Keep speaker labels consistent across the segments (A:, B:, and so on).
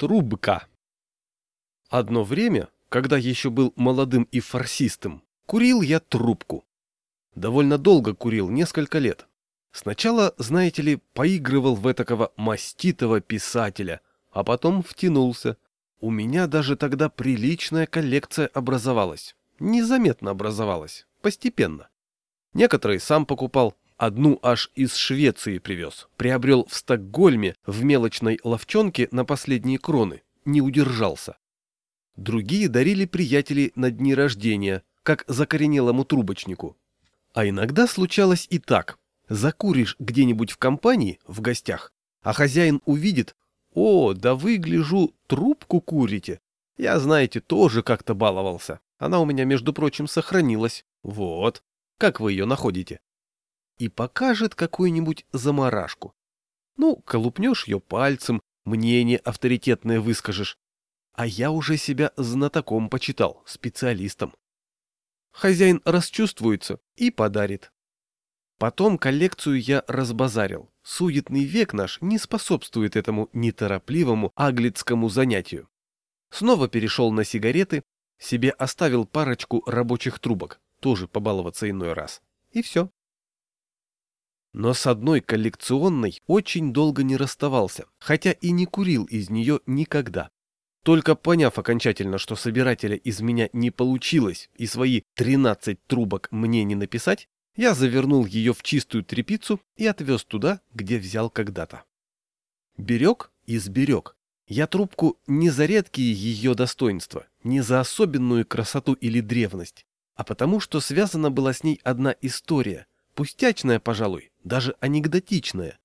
A: Трубка. Одно время, когда еще был молодым и фарсистым, курил я трубку. Довольно долго курил, несколько лет. Сначала, знаете ли, поигрывал в этакого маститого писателя, а потом втянулся. У меня даже тогда приличная коллекция образовалась. Незаметно образовалась, постепенно. Некоторые сам покупал, одну аж из Швеции привез. Приобрел в Стокгольме в мелочной ловчонке на последние кроны. Не удержался. Другие дарили приятели на дни рождения, как закоренелому трубочнику. А иногда случалось и так. Закуришь где-нибудь в компании, в гостях, а хозяин увидит, «О, да вы, гляжу, трубку курите. Я, знаете, тоже как-то баловался. Она у меня, между прочим, сохранилась. Вот. Как вы ее находите?» И покажет какую-нибудь заморашку. Ну, колупнешь ее пальцем, мнение авторитетное выскажешь. А я уже себя знатоком почитал, специалистом. Хозяин расчувствуется и подарит. Потом коллекцию я разбазарил. Суетный век наш не способствует этому неторопливому аглицкому занятию. Снова перешел на сигареты, себе оставил парочку рабочих трубок, тоже побаловаться иной раз. И все. Но с одной коллекционной очень долго не расставался, хотя и не курил из нее никогда. Только поняв окончательно, что собирателя из меня не получилось и свои 13 трубок мне не написать, я завернул ее в чистую тряпицу и отвез туда, где взял когда-то. Берег и сберег. Я трубку не за редкие ее достоинства, не за особенную красоту или древность, а потому что связана была с ней одна история, пустячная, пожалуй, даже анекдотичная,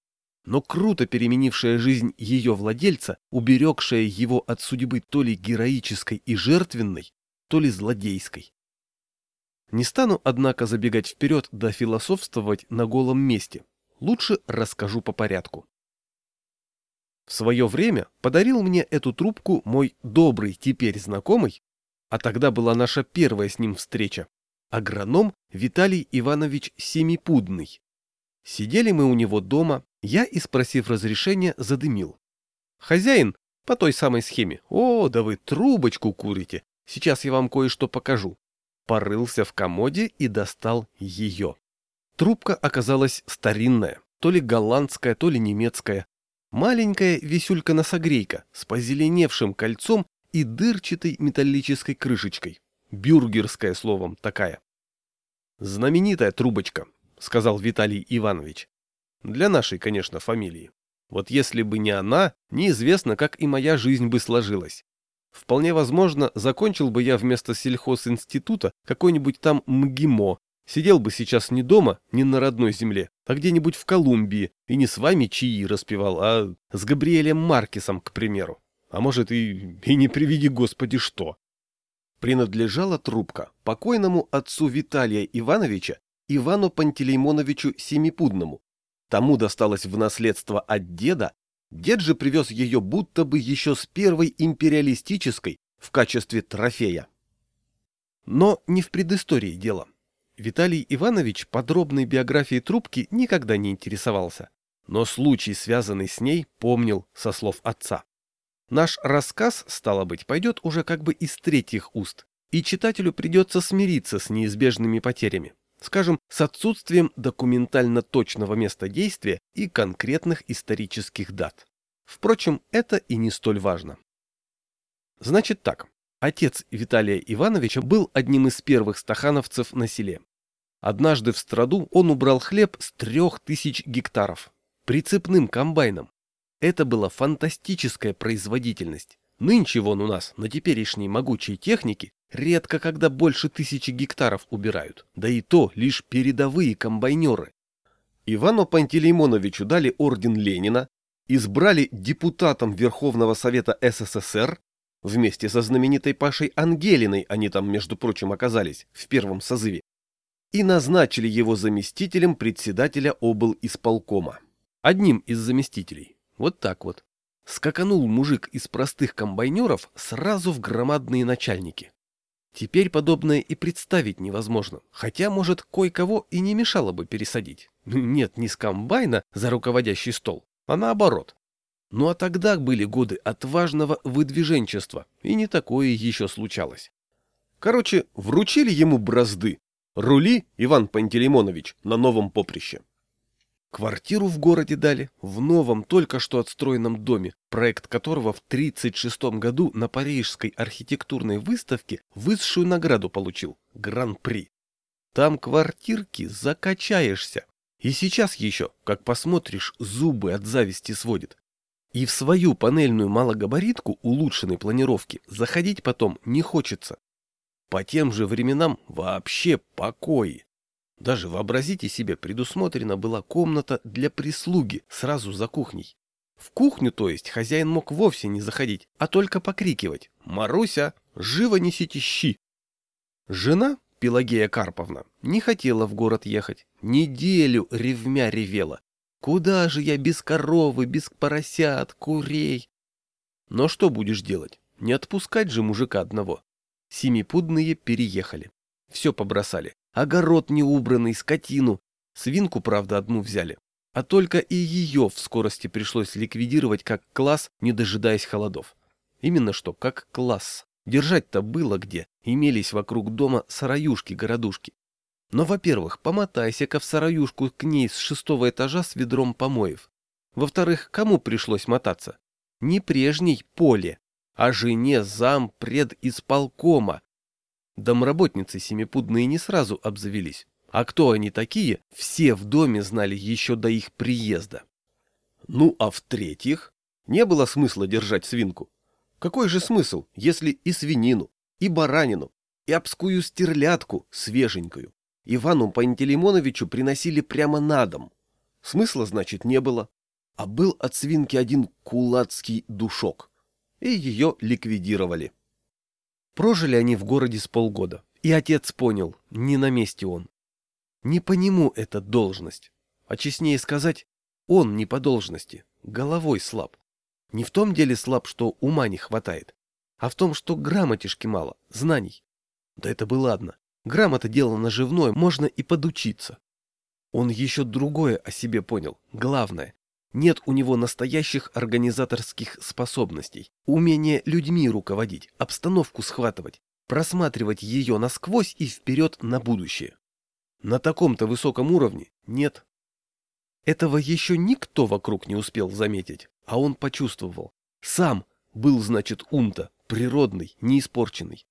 A: но круто переменившая жизнь ее владельца, уберегшая его от судьбы то ли героической и жертвенной, то ли злодейской. Не стану, однако, забегать вперед да философствовать на голом месте. Лучше расскажу по порядку. В свое время подарил мне эту трубку мой добрый теперь знакомый, а тогда была наша первая с ним встреча, агроном Виталий Иванович Семипудный. Сидели мы у него дома, я, и спросив разрешения, задымил. Хозяин по той самой схеме. О, да вы трубочку курите. Сейчас я вам кое-что покажу порылся в комоде и достал ее. Трубка оказалась старинная, то ли голландская, то ли немецкая. Маленькая висюлька-носогрейка с позеленевшим кольцом и дырчатой металлической крышечкой. Бюргерская, словом, такая. «Знаменитая трубочка», — сказал Виталий Иванович. «Для нашей, конечно, фамилии. Вот если бы не она, неизвестно, как и моя жизнь бы сложилась. Вполне возможно, закончил бы я вместо сельхозинститута какой-нибудь там МГИМО, сидел бы сейчас не дома, не на родной земле, а где-нибудь в Колумбии, и не с вами чаи распевал, а с Габриэлем Маркесом, к примеру. А может и, и не приведи Господи что. Принадлежала трубка покойному отцу Виталия Ивановича Ивану Пантелеймоновичу Семипудному. Тому досталось в наследство от деда Дед же привез ее будто бы еще с первой империалистической в качестве трофея. Но не в предыстории дело. Виталий Иванович подробной биографией трубки никогда не интересовался, но случай, связанный с ней, помнил со слов отца. Наш рассказ, стало быть, пойдет уже как бы из третьих уст, и читателю придется смириться с неизбежными потерями скажем, с отсутствием документально точного места действия и конкретных исторических дат. Впрочем, это и не столь важно. Значит так, отец Виталия Ивановича был одним из первых стахановцев на селе. Однажды в страду он убрал хлеб с трех тысяч гектаров, прицепным комбайном. Это была фантастическая производительность. Нынче вон у нас на теперешней могучей технике Редко когда больше тысячи гектаров убирают, да и то лишь передовые комбайнеры. Ивану Пантелеймоновичу дали орден Ленина, избрали депутатом Верховного Совета СССР, вместе со знаменитой Пашей Ангелиной они там, между прочим, оказались в первом созыве, и назначили его заместителем председателя обл. исполкома. Одним из заместителей. Вот так вот. Скаканул мужик из простых комбайнеров сразу в громадные начальники. Теперь подобное и представить невозможно, хотя, может, кое-кого и не мешало бы пересадить. Нет, не с комбайна за руководящий стол, а наоборот. Ну а тогда были годы отважного выдвиженчества, и не такое еще случалось. Короче, вручили ему бразды. Рули, Иван Пантелеймонович, на новом поприще. Квартиру в городе дали, в новом, только что отстроенном доме, проект которого в 1936 году на Парижской архитектурной выставке высшую награду получил – Гран-при. Там квартирки закачаешься. И сейчас еще, как посмотришь, зубы от зависти сводит. И в свою панельную малогабаритку улучшенной планировки заходить потом не хочется. По тем же временам вообще покой. Даже вообразите себе, предусмотрена была комната для прислуги сразу за кухней. В кухню, то есть, хозяин мог вовсе не заходить, а только покрикивать «Маруся, живо несите щи!». Жена, Пелагея Карповна, не хотела в город ехать, неделю ревмя ревела. «Куда же я без коровы, без поросят, курей?» Но что будешь делать? Не отпускать же мужика одного. Семипудные переехали. Все побросали огород неубранный, скотину. Свинку, правда, одну взяли. А только и ее в скорости пришлось ликвидировать как класс, не дожидаясь холодов. Именно что, как класс. Держать-то было где, имелись вокруг дома сараюшки-городушки. Но, во-первых, помотайся-ка в сараюшку к ней с шестого этажа с ведром помоев. Во-вторых, кому пришлось мотаться? Не прежней Поле, а жене зам пред исполкома, Домработницы семипудные не сразу обзавелись. А кто они такие, все в доме знали еще до их приезда. Ну а в-третьих, не было смысла держать свинку. Какой же смысл, если и свинину, и баранину, и обскую стерлядку свеженькую Ивану Пантелеймоновичу приносили прямо на дом? Смысла, значит, не было. А был от свинки один кулацкий душок. И ее ликвидировали. Прожили они в городе с полгода, и отец понял, не на месте он. Не по нему эта должность, а честнее сказать, он не по должности, головой слаб. Не в том деле слаб, что ума не хватает, а в том, что грамотишки мало, знаний. Да это бы ладно, грамота дело наживное, можно и подучиться. Он еще другое о себе понял, главное, нет у него настоящих организаторских способностей, умения людьми руководить, обстановку схватывать, просматривать ее насквозь и вперед на будущее. На таком-то высоком уровне нет. Этого еще никто вокруг не успел заметить, а он почувствовал. Сам был, значит, ум-то, природный, неиспорченный.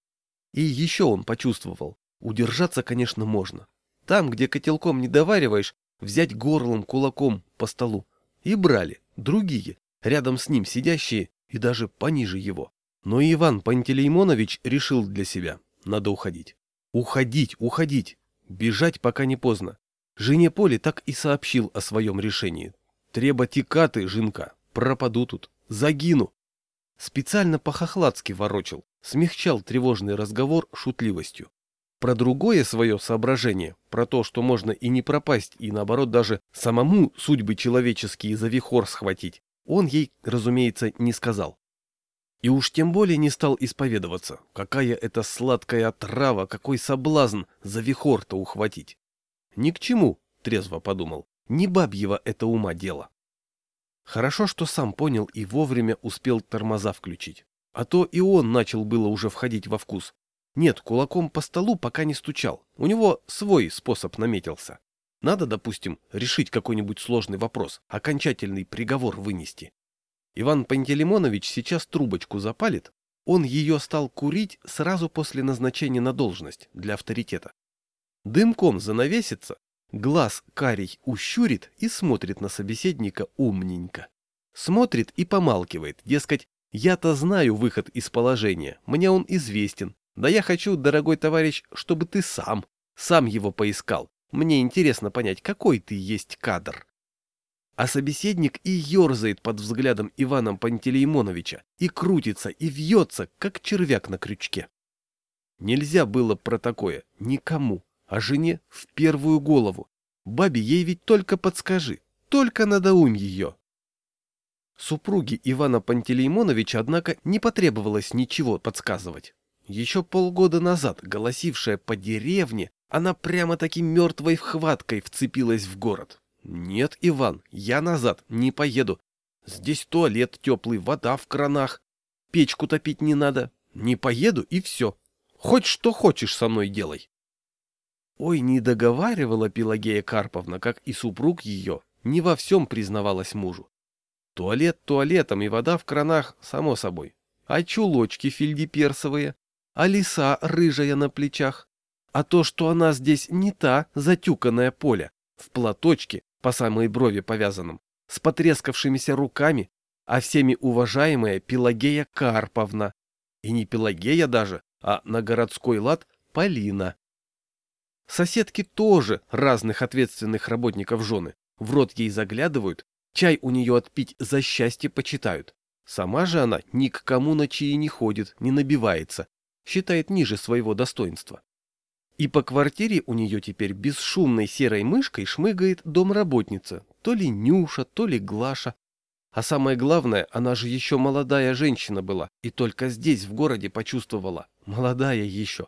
A: И еще он почувствовал. Удержаться, конечно, можно. Там, где котелком не довариваешь, взять горлом, кулаком по столу. И брали другие, рядом с ним сидящие и даже пониже его. Но Иван Пантелеймонович решил для себя, надо уходить. Уходить, уходить, бежать пока не поздно. Жене Поле так и сообщил о своем решении. Треба тикаты, жинка, пропаду тут, загину. Специально по-хохладски ворочил, смягчал тревожный разговор шутливостью. Про другое свое соображение, про то, что можно и не пропасть, и наоборот даже самому судьбы человеческие за вихор схватить, он ей, разумеется, не сказал. И уж тем более не стал исповедоваться, какая это сладкая трава, какой соблазн за вихор-то ухватить. Ни к чему, трезво подумал, не бабьего это ума дело. Хорошо, что сам понял и вовремя успел тормоза включить. А то и он начал было уже входить во вкус, нет, кулаком по столу пока не стучал. У него свой способ наметился. Надо, допустим, решить какой-нибудь сложный вопрос, окончательный приговор вынести. Иван Пантелеймонович сейчас трубочку запалит, он ее стал курить сразу после назначения на должность для авторитета. Дымком занавесится, глаз карий ущурит и смотрит на собеседника умненько. Смотрит и помалкивает, дескать, я-то знаю выход из положения, мне он известен, да я хочу, дорогой товарищ, чтобы ты сам, сам его поискал. Мне интересно понять, какой ты есть кадр. А собеседник и ерзает под взглядом Ивана Пантелеймоновича, и крутится, и вьется, как червяк на крючке. Нельзя было про такое никому, а жене в первую голову. Бабе ей ведь только подскажи, только надоумь ее. Супруге Ивана Пантелеймоновича, однако, не потребовалось ничего подсказывать. Еще полгода назад, голосившая по деревне, она прямо-таки мертвой вхваткой вцепилась в город. «Нет, Иван, я назад не поеду. Здесь туалет теплый, вода в кранах. Печку топить не надо. Не поеду и все. Хоть что хочешь со мной делай. Ой, не договаривала Пелагея Карповна, как и супруг ее, не во всем признавалась мужу. Туалет туалетом и вода в кранах, само собой. А чулочки фельдеперсовые, а лиса рыжая на плечах. А то, что она здесь не та затюканная поля, в платочке, по самой брови повязанном, с потрескавшимися руками, а всеми уважаемая Пелагея Карповна. И не Пелагея даже, а на городской лад Полина. Соседки тоже разных ответственных работников жены. В рот ей заглядывают, чай у нее отпить за счастье почитают. Сама же она ни к кому на чаи не ходит, не набивается, считает ниже своего достоинства. И по квартире у нее теперь бесшумной серой мышкой шмыгает домработница, то ли Нюша, то ли Глаша. А самое главное, она же еще молодая женщина была, и только здесь, в городе, почувствовала. Молодая еще.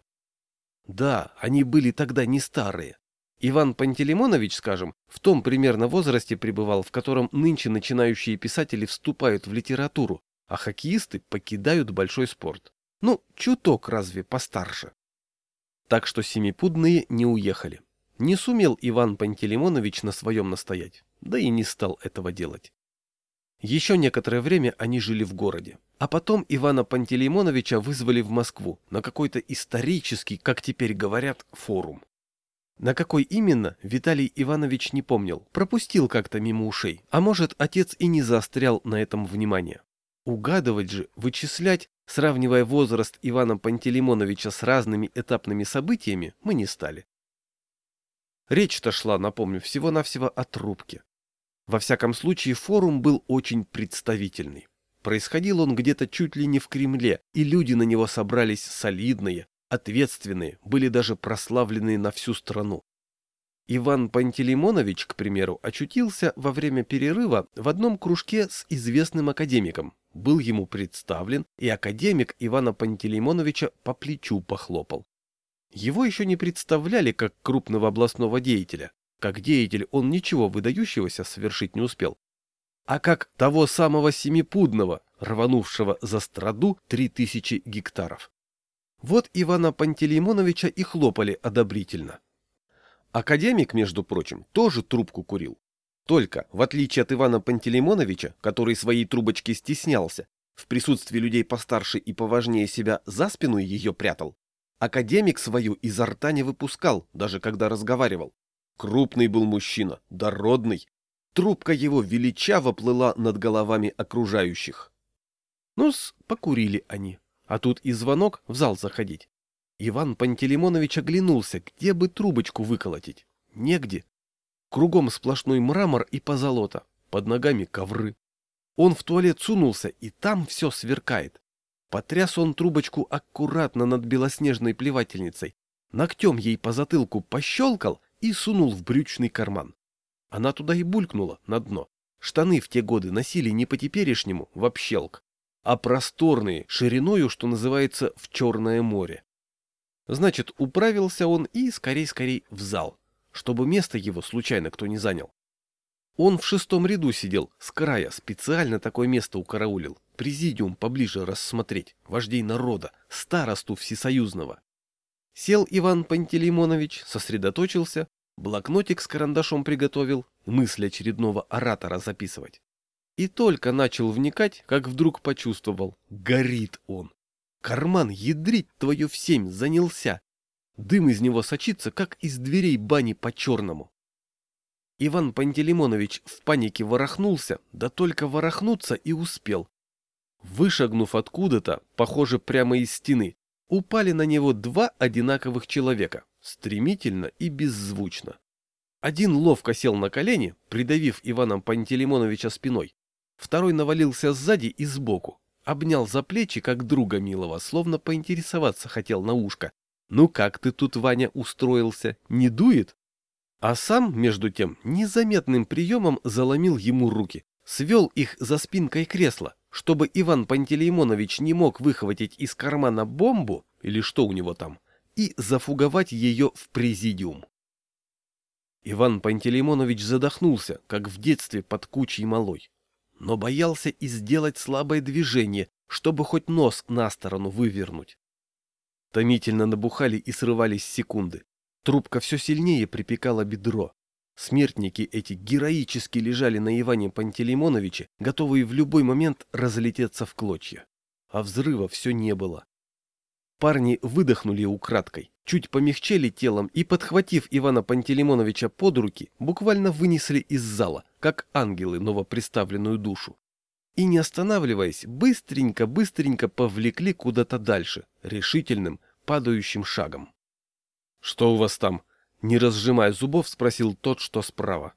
A: Да, они были тогда не старые. Иван Пантелеймонович, скажем, в том примерно возрасте пребывал, в котором нынче начинающие писатели вступают в литературу, а хоккеисты покидают большой спорт. Ну, чуток разве постарше. Так что семипудные не уехали. Не сумел Иван Пантелеймонович на своем настоять, да и не стал этого делать. Еще некоторое время они жили в городе. А потом Ивана Пантелеймоновича вызвали в Москву на какой-то исторический, как теперь говорят, форум. На какой именно, Виталий Иванович не помнил, пропустил как-то мимо ушей, а может, отец и не заострял на этом внимание. Угадывать же, вычислять, сравнивая возраст Ивана Пантелеймоновича с разными этапными событиями, мы не стали. Речь-то шла, напомню, всего-навсего о трубке. Во всяком случае, форум был очень представительный. Происходил он где-то чуть ли не в Кремле, и люди на него собрались солидные, ответственные, были даже прославленные на всю страну. Иван Пантелеймонович, к примеру, очутился во время перерыва в одном кружке с известным академиком, был ему представлен, и академик Ивана Пантелеймоновича по плечу похлопал. Его еще не представляли как крупного областного деятеля, как деятель он ничего выдающегося совершить не успел. А как того самого Семипудного, рванувшего за страду три тысячи гектаров. Вот Ивана Пантелеймоновича и хлопали одобрительно. Академик, между прочим, тоже трубку курил. Только, в отличие от Ивана Пантелеймоновича, который своей трубочки стеснялся, в присутствии людей постарше и поважнее себя за спину ее прятал, академик свою изо рта не выпускал, даже когда разговаривал. Крупный был мужчина, дородный. Трубка его величаво плыла над головами окружающих. Ну-с, покурили они. А тут и звонок в зал заходить. Иван Пантелеймонович оглянулся, где бы трубочку выколотить. Негде. Кругом сплошной мрамор и позолота, под ногами ковры. Он в туалет сунулся, и там все сверкает. Потряс он трубочку аккуратно над белоснежной плевательницей, ногтем ей по затылку пощелкал, и сунул в брючный карман. Она туда и булькнула на дно. Штаны в те годы носили не по-теперешнему, в общелк, а просторные, шириною, что называется, в Черное море. Значит, управился он и скорей-скорей в зал, чтобы место его случайно кто не занял. Он в шестом ряду сидел, с края, специально такое место укараулил, президиум поближе рассмотреть, вождей народа, старосту всесоюзного. Сел Иван Пантелеймонович, сосредоточился, блокнотик с карандашом приготовил, мысль очередного оратора записывать. И только начал вникать, как вдруг почувствовал, горит он. Карман ядрить твою в семь занялся. Дым из него сочится, как из дверей бани по-черному. Иван Пантелеймонович в панике ворохнулся, да только ворохнуться и успел. Вышагнув откуда-то, похоже, прямо из стены, упали на него два одинаковых человека, стремительно и беззвучно. Один ловко сел на колени, придавив Ивана Пантелеймоновича спиной. Второй навалился сзади и сбоку, обнял за плечи, как друга милого, словно поинтересоваться хотел на ушко. «Ну как ты тут, Ваня, устроился? Не дует?» А сам, между тем, незаметным приемом заломил ему руки, свел их за спинкой кресла, чтобы Иван Пантелеймонович не мог выхватить из кармана бомбу, или что у него там, и зафуговать ее в президиум. Иван Пантелеймонович задохнулся, как в детстве под кучей малой. Но боялся и сделать слабое движение, чтобы хоть нос на сторону вывернуть. Томительно набухали и срывались секунды. Трубка все сильнее припекала бедро. Смертники эти героически лежали на Иване Пантелеймоновиче, готовые в любой момент разлететься в клочья. А взрыва все не было. Парни выдохнули украдкой, чуть помягчели телом и, подхватив Ивана Пантелеймоновича под руки, буквально вынесли из зала, как ангелы новоприставленную душу. И, не останавливаясь, быстренько-быстренько повлекли куда-то дальше, решительным, падающим шагом. — Что у вас там? — не разжимая зубов, спросил тот, что справа.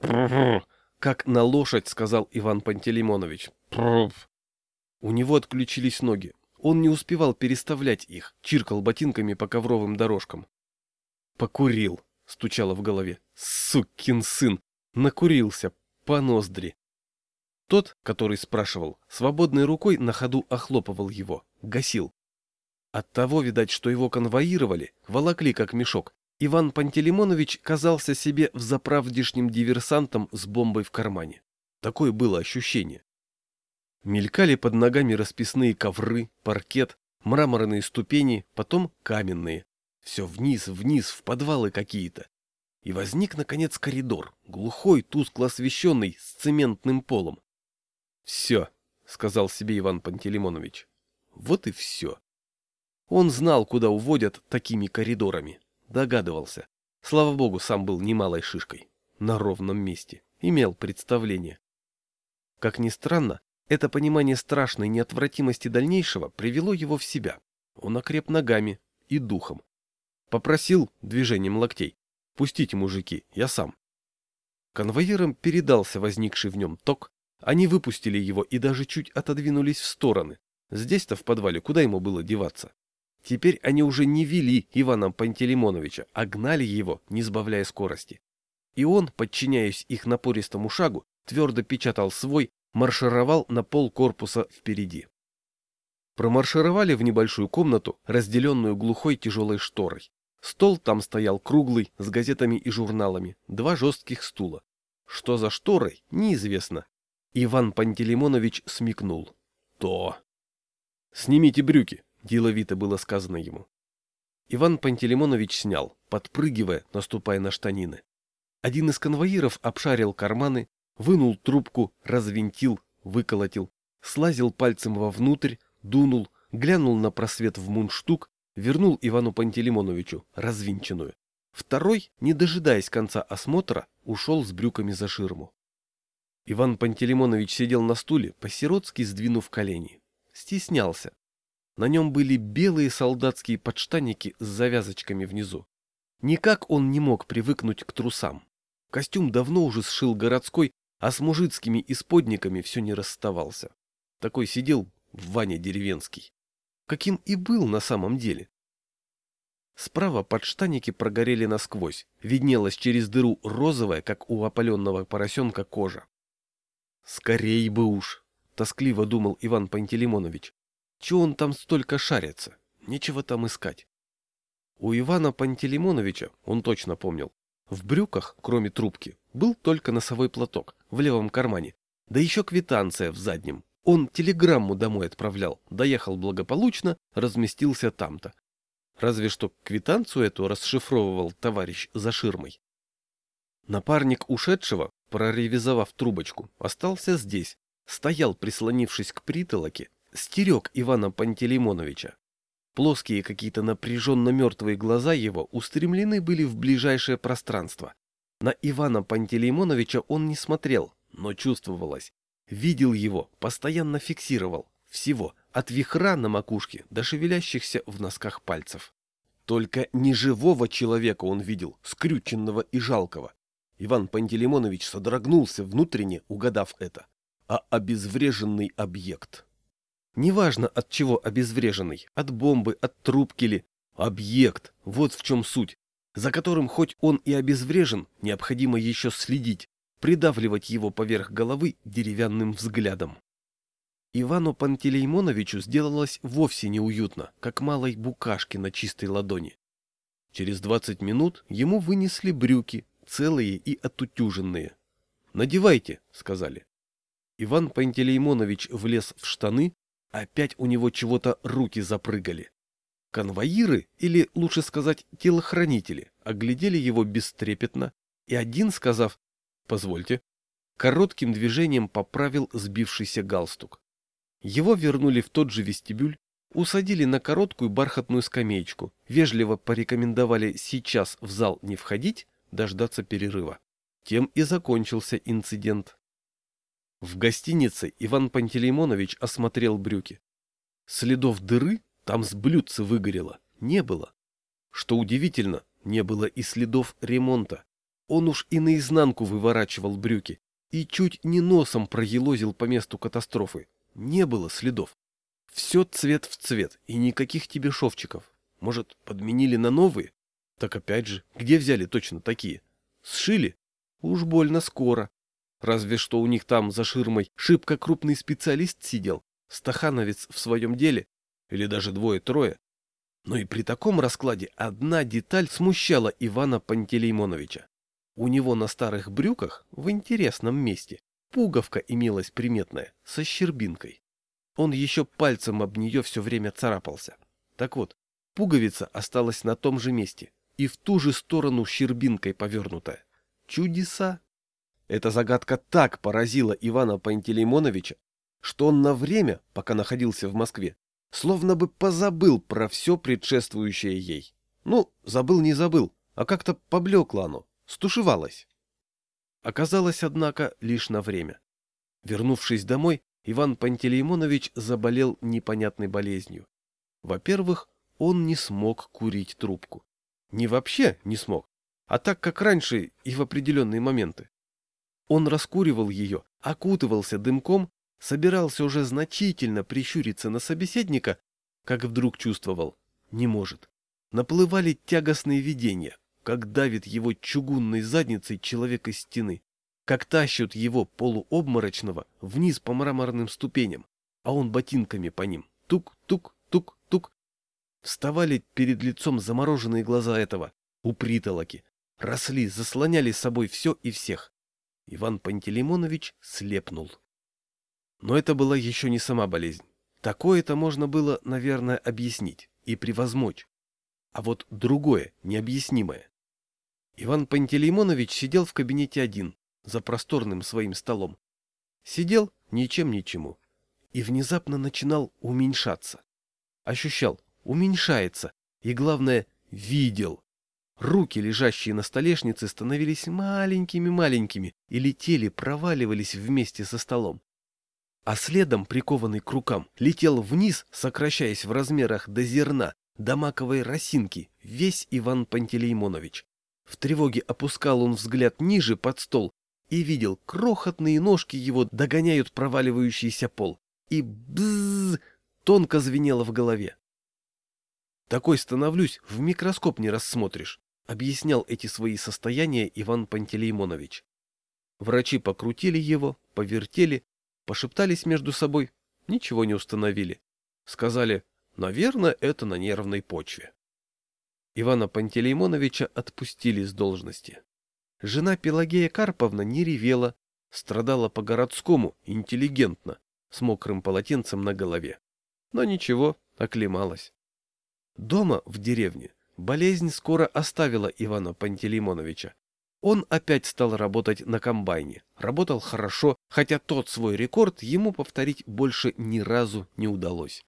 A: — Как на лошадь, — сказал Иван Пантелеймонович. У него отключились ноги. Он не успевал переставлять их, чиркал ботинками по ковровым дорожкам. «Покурил», — стучало в голове. «Сукин сын! Накурился! По ноздри!» Тот, который спрашивал, свободной рукой на ходу охлопывал его, гасил. От того, видать, что его конвоировали, волокли как мешок, Иван Пантелеймонович казался себе взаправдешним диверсантом с бомбой в кармане. Такое было ощущение. Мелькали под ногами расписные ковры, паркет, мраморные ступени, потом каменные. Все вниз, вниз, в подвалы какие-то. И возник, наконец, коридор, глухой, тускло освещенный, с цементным полом. «Все», — сказал себе Иван Пантелеймонович. «Вот и все». Он знал, куда уводят такими коридорами. Догадывался. Слава богу, сам был немалой шишкой. На ровном месте. Имел представление. Как ни странно, это понимание страшной неотвратимости дальнейшего привело его в себя. Он окреп ногами и духом. Попросил движением локтей. «Пустите, мужики, я сам». Конвоирам передался возникший в нем ток, они выпустили его и даже чуть отодвинулись в стороны. Здесь-то в подвале куда ему было деваться? Теперь они уже не вели Ивана Пантелеймоновича, а гнали его, не сбавляя скорости. И он, подчиняясь их напористому шагу, твердо печатал свой, маршировал на пол корпуса впереди. Промаршировали в небольшую комнату, разделенную глухой тяжелой шторой. Стол там стоял круглый, с газетами и журналами, два жестких стула. Что за шторой, неизвестно. Иван Пантелеймонович смекнул. То. «Снимите брюки», — деловито было сказано ему. Иван Пантелеймонович снял, подпрыгивая, наступая на штанины. Один из конвоиров обшарил карманы, вынул трубку, развинтил, выколотил, слазил пальцем вовнутрь, дунул, глянул на просвет в мундштук, вернул Ивану Пантелеймоновичу развинченную. Второй, не дожидаясь конца осмотра, ушел с брюками за ширму. Иван Пантелеймонович сидел на стуле, по-сиротски сдвинув колени. Стеснялся. На нем были белые солдатские подштанники с завязочками внизу. Никак он не мог привыкнуть к трусам. Костюм давно уже сшил городской, а с мужицкими исподниками все не расставался. Такой сидел в Ване деревенский. Каким и был на самом деле. Справа подштанники прогорели насквозь, виднелась через дыру розовая, как у опаленного поросенка, кожа. «Скорей бы уж!» — тоскливо думал Иван Пантелеймонович. «Чего он там столько шарится? Нечего там искать». У Ивана Пантелеймоновича, он точно помнил, в брюках, кроме трубки, был только носовой платок в левом кармане, да еще квитанция в заднем. Он телеграмму домой отправлял, доехал благополучно, разместился там-то. Разве что квитанцию эту расшифровывал товарищ за ширмой. Напарник ушедшего, проревизовав трубочку, остался здесь, стоял, прислонившись к притолоке, стерег Ивана Пантелеймоновича. Плоские какие-то напряженно мертвые глаза его устремлены были в ближайшее пространство. На Ивана Пантелеймоновича он не смотрел, но чувствовалось. Видел его, постоянно фиксировал. Всего, от вихра на макушке до шевелящихся в носках пальцев. Только не живого человека он видел, скрюченного и жалкого. Иван Пантелеймонович содрогнулся внутренне, угадав это. А обезвреженный объект. Неважно, от чего обезвреженный, от бомбы, от трубки ли. Объект, вот в чем суть за которым хоть он и обезврежен, необходимо еще следить, придавливать его поверх головы деревянным взглядом. Ивану Пантелеймоновичу сделалось вовсе неуютно, как малой букашке на чистой ладони. Через двадцать минут ему вынесли брюки, целые и отутюженные. «Надевайте», — сказали. Иван Пантелеймонович влез в штаны, опять у него чего-то руки запрыгали. Конвоиры, или лучше сказать телохранители, оглядели его бестрепетно, и один, сказав «позвольте», коротким движением поправил сбившийся галстук. Его вернули в тот же вестибюль, усадили на короткую бархатную скамеечку, вежливо порекомендовали сейчас в зал не входить, дождаться перерыва. Тем и закончился инцидент. В гостинице Иван Пантелеймонович осмотрел брюки. Следов дыры там с блюдца выгорело не было. Что удивительно, не было и следов ремонта. Он уж и наизнанку выворачивал брюки и чуть не носом проелозил по месту катастрофы. Не было следов. Все цвет в цвет, и никаких тебе шовчиков. Может, подменили на новые? Так опять же, где взяли точно такие? Сшили? Уж больно скоро. Разве что у них там за ширмой шибко крупный специалист сидел, стахановец в своем деле, или даже двое-трое. Но и при таком раскладе одна деталь смущала Ивана Пантелеймоновича. У него на старых брюках в интересном месте пуговка имелась приметная, со щербинкой. Он еще пальцем об нее все время царапался. Так вот, пуговица осталась на том же месте и в ту же сторону щербинкой повернутая. Чудеса! Эта загадка так поразила Ивана Пантелеймоновича, что он на время, пока находился в Москве, словно бы позабыл про все предшествующее ей. Ну, забыл не забыл, а как-то поблекло оно, стушевалось. Оказалось, однако, лишь на время. Вернувшись домой, Иван Пантелеймонович заболел непонятной болезнью. Во-первых, он не смог курить трубку. Не вообще не смог, а так, как раньше и в определенные моменты. Он раскуривал ее, окутывался дымком, собирался уже значительно прищуриться на собеседника, как вдруг чувствовал — не может. Наплывали тягостные видения, как давит его чугунной задницей человек из стены, как тащут его полуобморочного вниз по мраморным ступеням, а он ботинками по ним. Тук-тук-тук-тук. Вставали перед лицом замороженные глаза этого, у притолоки, росли, заслоняли собой все и всех. Иван Пантелеймонович слепнул. Но это была еще не сама болезнь. Такое-то можно было, наверное, объяснить и превозмочь. А вот другое, необъяснимое. Иван Пантелеймонович сидел в кабинете один, за просторным своим столом. Сидел ничем ничему. И внезапно начинал уменьшаться. Ощущал, уменьшается. И главное, видел. Руки, лежащие на столешнице, становились маленькими-маленькими и летели, проваливались вместе со столом. А следом, прикованный к рукам, летел вниз, сокращаясь в размерах до зерна, до маковой росинки, весь Иван Пантелеймонович. В тревоге опускал он взгляд ниже под стол и видел, крохотные ножки его догоняют проваливающийся пол. И бззз тонко звенело в голове. Такой становлюсь, в микроскоп не рассмотришь, объяснял эти свои состояния Иван Пантелеймонович. Врачи покрутили его, повертели, пошептались между собой, ничего не установили. Сказали, наверное, это на нервной почве. Ивана Пантелеймоновича отпустили с должности. Жена Пелагея Карповна не ревела, страдала по-городскому, интеллигентно, с мокрым полотенцем на голове. Но ничего, оклемалась. Дома, в деревне, болезнь скоро оставила Ивана Пантелеймоновича. Он опять стал работать на комбайне. Работал хорошо, хотя тот свой рекорд ему повторить больше ни разу не удалось.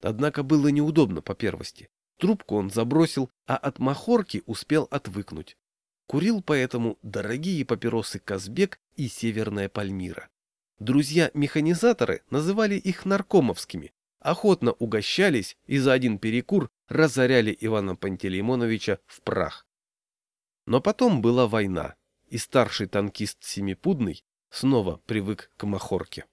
A: Однако было неудобно по первости. Трубку он забросил, а от махорки успел отвыкнуть. Курил поэтому дорогие папиросы Казбек и Северная Пальмира. Друзья-механизаторы называли их наркомовскими, охотно угощались и за один перекур разоряли Ивана Пантелеймоновича в прах. Но потом была война, и старший танкист Семипудный снова привык к махорке.